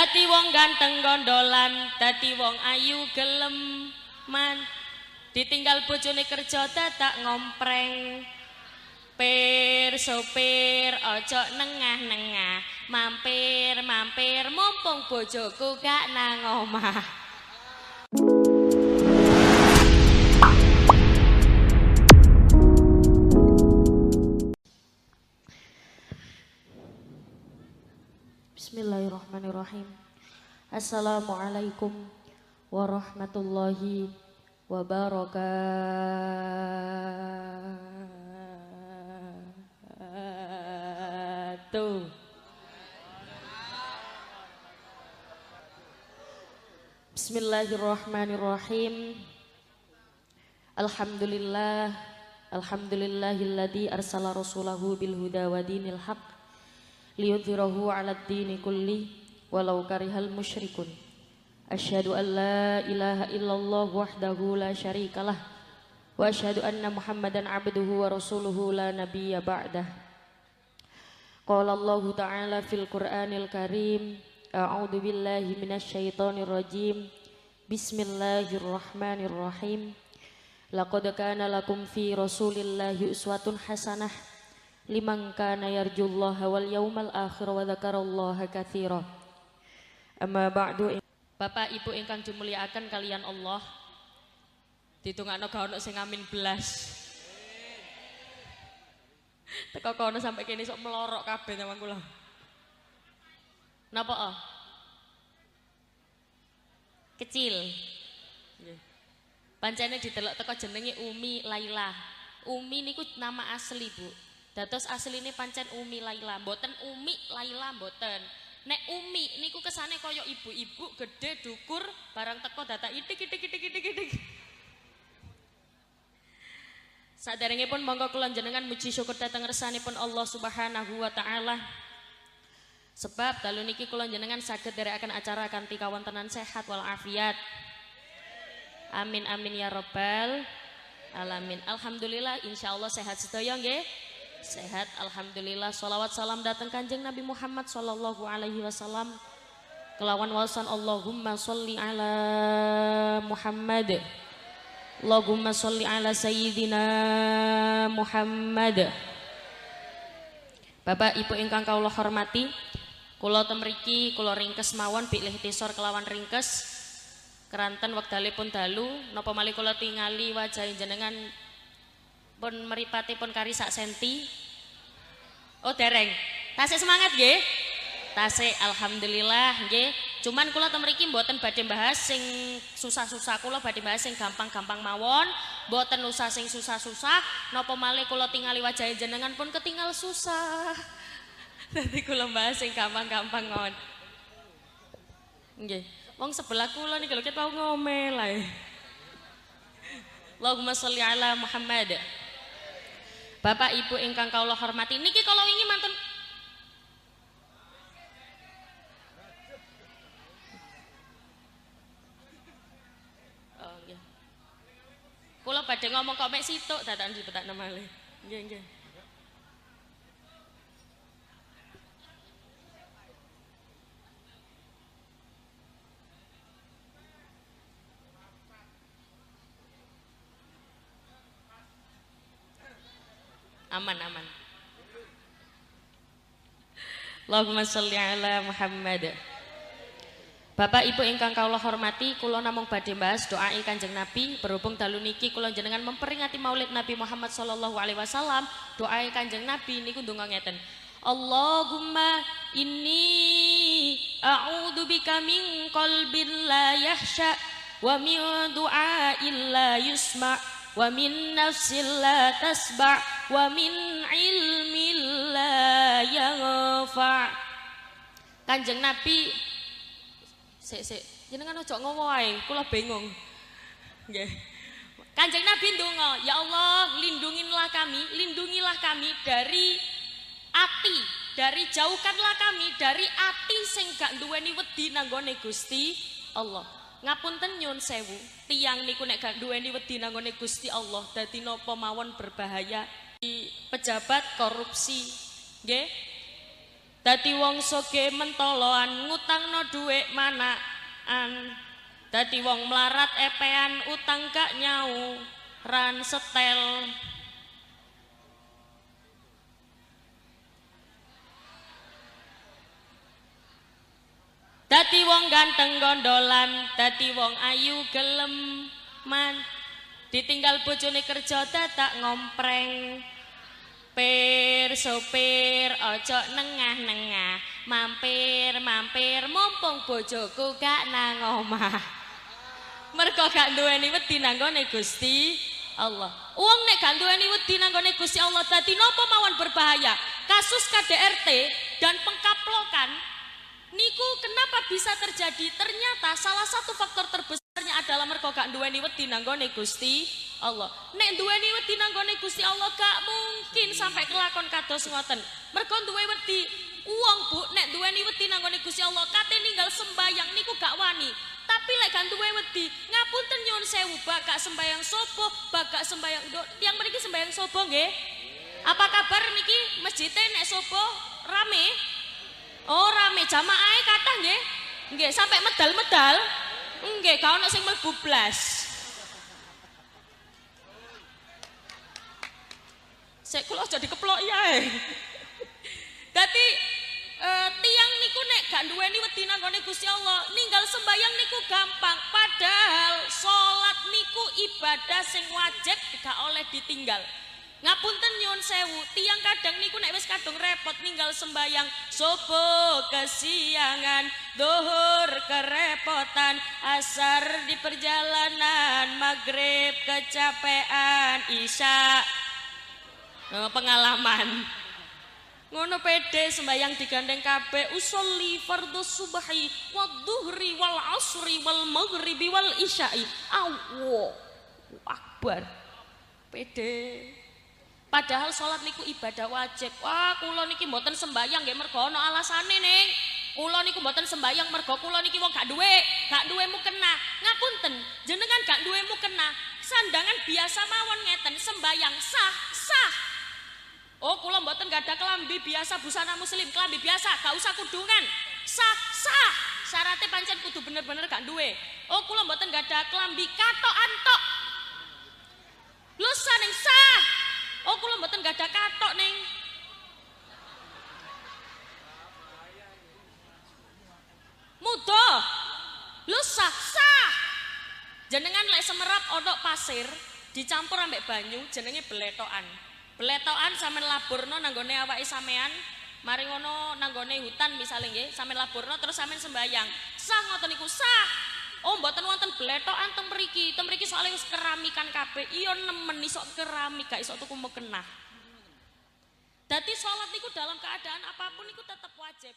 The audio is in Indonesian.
Dadi wong ganteng gondolan, dadi wong ayu gelem man. Ditinggal bojone kerja dadak ngompreng. Pir sopir ojo nengah-nengah, mampir mampir mumpung bojoku gak nang omah. Bismillahirrahmanirrahim. Assalamualaikum warahmatullahi wabarakatuh. Bismillahirrahmanirrahim. Alhamdulillah Alhamdulillahilladzi arsala rasulahu bil huda wa dinil haq liyudhhirahu 'alad dini kulli walau karihal musyrikun. Asyhadu an la ilaha illallah wahdahu la syarikalah wa asyhadu anna Muhammadan 'abduhu wa rasuluhu la nabiyya ba'dah. Qala Allah Ta'ala fil Qur'anil Karim A'udzu billahi minasyaitonir rajim Bismillahirrahmanirrahim Laqad kana lakum fi Rasulillahi uswatun hasanah liman kana yarjullaha wal yaumal akhir wa dzakarallaha katsira. Amma ba'du Bapak Ibu ingkang dimulyakaken kalian Allah. Ditungakno gak ono sing amin belas. Teko kono sampai kene sok melorok kabeh nang kula. Napa oh? Kecil. Pancene ditelok teko jenenge Umi Laila. Umi niku nama asli, Bu. Dados asline pancen Umi Laila, mboten Umi Laila mboten. Nek Umi niku kesane kaya ibu-ibu gede dukur barang teko data itik itik itik itik itik. Saderengipun monggo kula jenengan muji syukur dhateng ngersanipun Allah Subhanahu wa taala. Sebab dalu niki kula jenengan saged nderekaken acara kanthi kawontenan sehat wal afiat. Amin amin ya rabbal alamin. Alhamdulillah insyaallah sehat sedaya nggih. Sehat alhamdulillah. Salawat salam datang Kanjeng Nabi Muhammad sallallahu alaihi wasallam. Kelawan wasan Allahumma sholli ala Muhammad. Allahumma sholli ala sayyidina Muhammad. Bapak Ibu ingkang kawula hormati, kula temriki kula ringkes mawon bilih tisor kelawan ringkes keranten wekdalipun dalu napa malih kula tingali wajah jenengan pun meripatipun kari sak senti. Oh dereng. Tasik semangat nggih. Tasik alhamdulillah nggih. Cuman kula temriki mboten badhe bahas sing susah-susah kula badhe bahas sing gampang-gampang mawon, mboten usah sing susah-susah. Napa malih kula tingali wajah jenengan pun ketinggal susah. Dadi kula bahas sing gampang-gampang mawon. Nggih. Wong sebelah kula niki lho ket tau ngomel ae. Allahumma sholli ala Muhammad. Bapak Ibu ingkang kawula hormati niki kalau wingi mantun Oh. Kula badhe ngomong kok mek situk dadakan dipetakno malih. Nggih nggih. Aman aman. Allahumma sholli ala Muhammad. Bapak Ibu ingkang kawula hormati, kula namung badhe bahas doa Kanjeng Nabi berhubung dalu niki kula jenengan memperingati Maulid Nabi Muhammad sallallahu alaihi wasallam. Doa Kanjeng Nabi niku ndonga ngeten. Allahumma inni a'udzu bika min qalbin la yahsha wa min du'ain la yusma' wa min nafsin la tasba' wa min ilmin la yanfa' Kanjeng Nabi sik sik. Jenengan ojo ngowo ae kula bingung nggih. Kanjeng Nabi ndonga ya Allah lindungilah kami lindungilah kami dari ati dari jauhkanlah kami dari ati sing gak duweni wedi nanggone Gusti Allah. Ngapunten nyun sewu tiang niku nek gak duweni wedi nanggone Gusti Allah dadi napa mawon berbahaya pejabat korupsi nggih Dadi wong soge mentoloan ngutangno dhuwit manaan. Dadi wong melarat epean utang gak nyau ran setel. Dadi wong ganteng gondolan, dadi wong ayu gelem man. Ditinggal bojone kerja dadak ngompreng. Pir sopir ojo nengah-nengah. Mampir mampir mumpung bojoku gak nang omah. Mergo gak duweni wedi nanggone Gusti Allah. Wong nek gak duweni wedi nanggone Gusti Allah dadi napa mawon berbahaya? Kasus KDRT dan pengkaplokan niku kenapa bisa terjadi? Ternyata salah satu faktor terbesarnya adalah mergo gak duweni wedi nanggone Gusti Allah. Nek duweni wedi nang gone Gusti Allah gak mungkin sampai kelakon kados ngoten. Mergo duwe wedi uang Bu, nek duweni wedi nang gone Gusti Allah kate ninggal sembayang niku gak wani. Tapi lek gak duwe wedi, ngapunten nyuwun sewu bakak sembayang sopo, bakak sembayang do, tiang mriki sembayang sopo nggih? Apa kabar niki masjidnya nek sopo rame? Oh rame jamaah kathah nggih? Nggih sampai medal-medal. Nggih, gak ono sing mlebu blas. Saya kula aja dikeplok ya. Dadi uh, tiang niku nek gak duweni wedi nang Gusti Allah, ninggal sembayang niku gampang. Padahal salat niku ibadah sing wajib gak oleh ditinggal. Ngapunten nyuwun sewu, tiang kadang niku nek wis kadung repot ninggal sembayang subuh kesiangan, duhur kerepotan, asar di perjalanan, maghrib kecapean, isya Oh, pengalaman. Ngono pede sembayang digandeng kabeh usolli fardhu subhi wa dhuhri wal asri wal maghribi wal isya'i. Allahu akbar. Pede. Padahal sholat niku ibadah wajib. Wah, kula niki mboten sembayang nggih mergo ana alasane ning. Kula niku mboten sembayang mergo kula niki wong gak duwe, gak duwe mukena. Ngapunten, jenengan gak duwe mukena. Sandangan biasa mawon ngeten sembayang sah, sah. Oh, kula mboten gak ada kelambi biasa busana muslim, kelambi biasa, gak usah kudungan. Sah, sah. Syaratnya pancen kudu bener-bener gak duwe. Oh, kula mboten gak ada kelambi katok antok. Lusa ning sah. Oh, kula mboten gak ada katok ning. Mudah. Lusa sah. Jenengan lek semerap odok pasir dicampur ambek banyu jenenge beletokan. Beletokan sampean laburno nanggone awake sampean, mari ngono nanggone hutan misalnya nggih, sampean laburno terus sampean sembayang. Sah ngoten niku sah. Oh mboten wonten bletokan teng mriki. Teng mriki soalnya wis keramikan kabeh. Iya nemen iso keramik gak iso tuku mekenah. Dadi salat niku dalam keadaan apa pun niku tetap wajib.